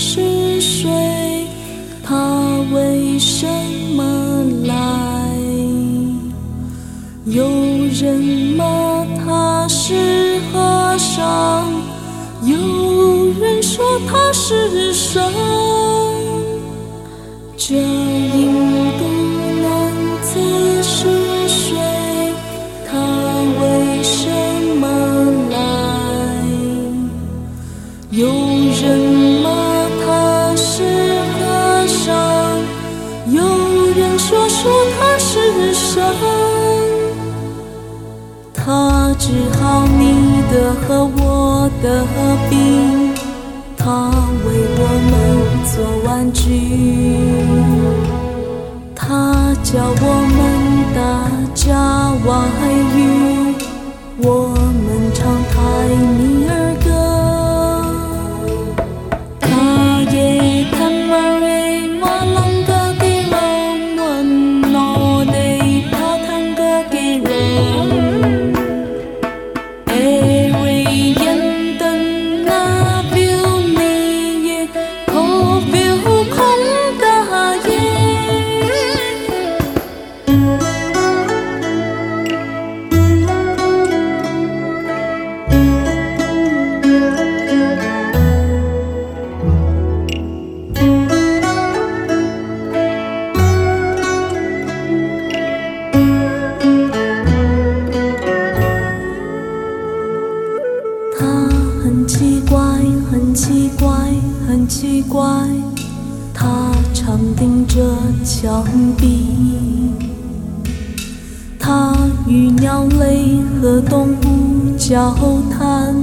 是谁？他为什么来？有人骂他是和尚，有人说他是神，这因。爱他治好你的和我的病，他为我们做玩具，他教我们大家外语。奇怪它常盯着墙壁。它与鸟类和动物交谈。